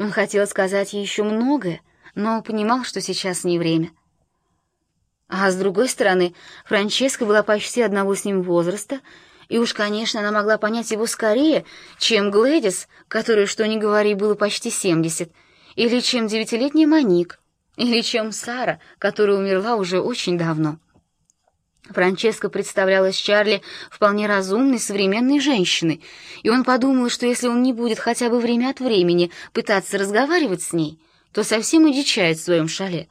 Он хотел сказать ей еще многое, но понимал, что сейчас не время. А с другой стороны, Франческа была почти одного с ним возраста, и уж, конечно, она могла понять его скорее, чем Глэдис, которой, что ни говори, было почти семьдесят, или чем девятилетняя Моник, или чем Сара, которая умерла уже очень давно. Франческа представлялась Чарли вполне разумной современной женщиной, и он подумал, что если он не будет хотя бы время от времени пытаться разговаривать с ней, то совсем удичает в своем шале.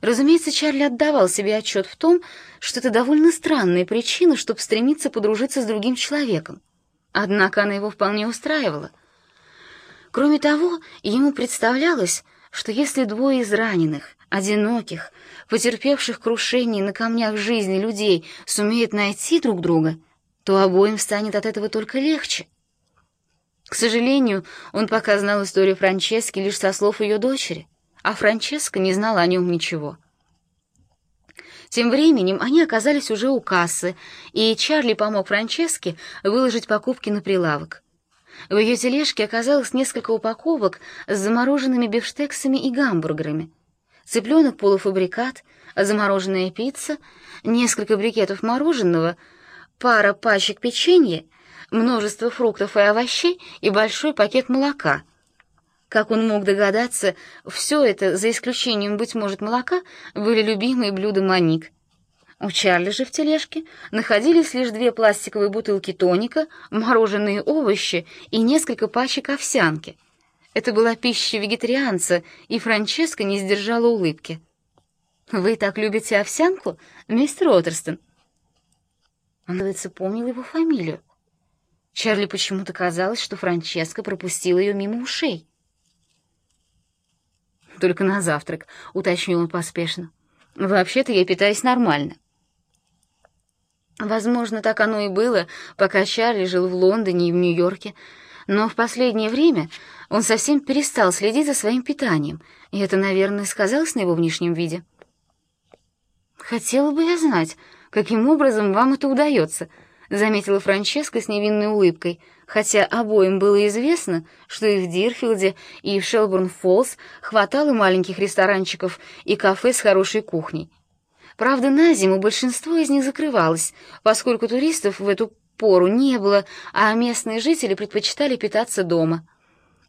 Разумеется, Чарли отдавал себе отчет в том, что это довольно странная причина, чтобы стремиться подружиться с другим человеком. Однако она его вполне устраивала. Кроме того, ему представлялось, что если двое из раненых, одиноких, потерпевших крушение на камнях жизни людей сумеют найти друг друга, то обоим станет от этого только легче. К сожалению, он пока знал историю Франчески лишь со слов ее дочери, а Франческа не знала о нем ничего. Тем временем они оказались уже у кассы, и Чарли помог Франческе выложить покупки на прилавок. В ее тележке оказалось несколько упаковок с замороженными бифштексами и гамбургерами — цыпленок полуфабрикат, замороженная пицца, несколько брикетов мороженого, пара пачек печенья, множество фруктов и овощей и большой пакет молока. Как он мог догадаться, все это, за исключением, быть может, молока, были любимые блюда Моник. У Чарли же в тележке находились лишь две пластиковые бутылки тоника, мороженые овощи и несколько пачек овсянки — это была пища вегетарианца, и Франческа не сдержала улыбки. «Вы так любите овсянку, мистер Уоттерстон?» Он, кажется, помнил его фамилию. Чарли почему-то казалось, что Франческа пропустила ее мимо ушей. «Только на завтрак», — уточнил он поспешно. «Вообще-то я питаюсь нормально». Возможно, так оно и было, пока Чарли жил в Лондоне и в Нью-Йорке, но в последнее время он совсем перестал следить за своим питанием, и это, наверное, сказалось на его внешнем виде. «Хотела бы я знать, каким образом вам это удается», — заметила Франческа с невинной улыбкой, хотя обоим было известно, что и в Дирфилде, и в Шелбурн-Фоллс хватало маленьких ресторанчиков и кафе с хорошей кухней. Правда, на зиму большинство из них закрывалось, поскольку туристов в эту пору не было, а местные жители предпочитали питаться дома.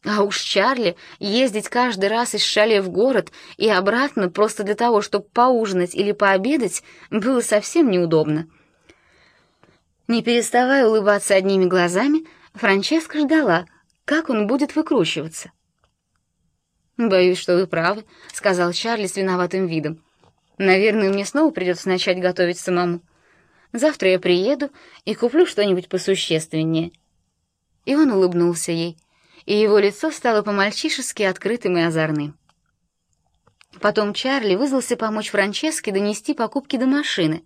А уж Чарли ездить каждый раз из шале в город и обратно просто для того, чтобы поужинать или пообедать, было совсем неудобно. Не переставая улыбаться одними глазами, Франческа ждала, как он будет выкручиваться. «Боюсь, что вы правы», — сказал Чарли с виноватым видом. «Наверное, мне снова придется начать готовить самому». Завтра я приеду и куплю что-нибудь посущественнее». И он улыбнулся ей, и его лицо стало по-мальчишески открытым и озорным. Потом Чарли вызвался помочь Франческе донести покупки до машины.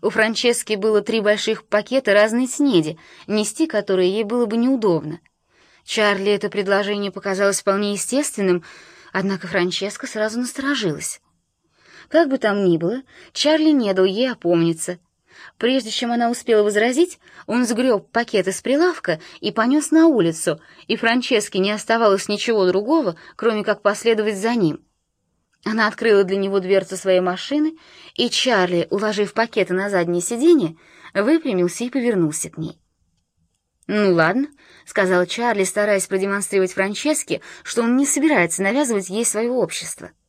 У Франчески было три больших пакета разной снеди, нести которые ей было бы неудобно. Чарли это предложение показалось вполне естественным, однако Франческа сразу насторожилась. Как бы там ни было, Чарли не дал ей опомниться, Прежде чем она успела возразить, он сгреб пакет из прилавка и понес на улицу, и Франческе не оставалось ничего другого, кроме как последовать за ним. Она открыла для него дверцу своей машины, и Чарли, уложив пакеты на заднее сиденье, выпрямился и повернулся к ней. «Ну ладно», — сказал Чарли, стараясь продемонстрировать Франческе, что он не собирается навязывать ей свое общество. —